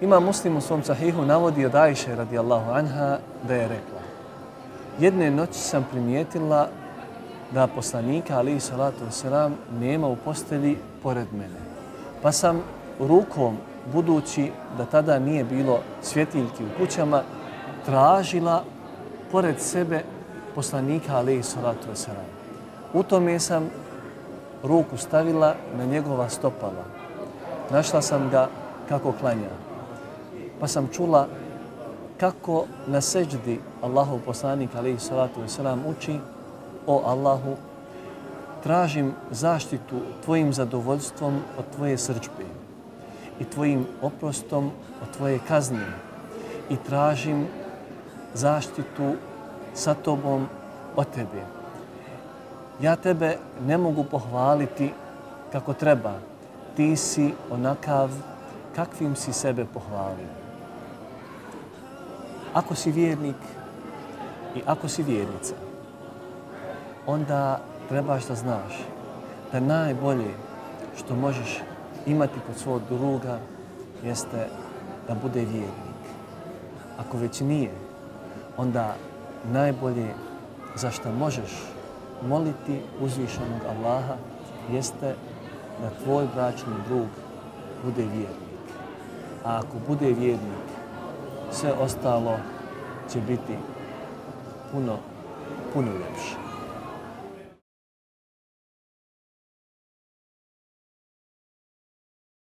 Ima muslim u svom sahihu navodi od Ajše radijallahu anha da je rekla Jedne noći sam primijetila da poslanika ali salatu wasalam nema u posteli pored mene. Pa sam rukom, budući da tada nije bilo svjetiljki u kućama, tražila pored sebe poslanika ali salatu wasalam. U tome sam ruku stavila na njegova stopala. Našla sam ga kako klanja. Pa sam čula kako na seđdi Allahov poslanik alaihi salatu wasalam uči o Allahu tražim zaštitu tvojim zadovoljstvom od tvoje srđbe i tvojim oprostom od tvoje kazne i tražim zaštitu sa tobom od tebe. Ja tebe ne mogu pohvaliti kako treba. Ti si onakav kakvim si sebe pohvalio. Ako si vjernik i ako si vjernica, onda trebaš da znaš da najbolje što možeš imati kod svog druga jeste da bude vjernik. Ako već nije, onda najbolje za što možeš moliti uzvišenog Allaha jeste da tvoj bračni drug bude vjernik. A ako bude vjernik, sve ostalo će biti puno, puno ljepše.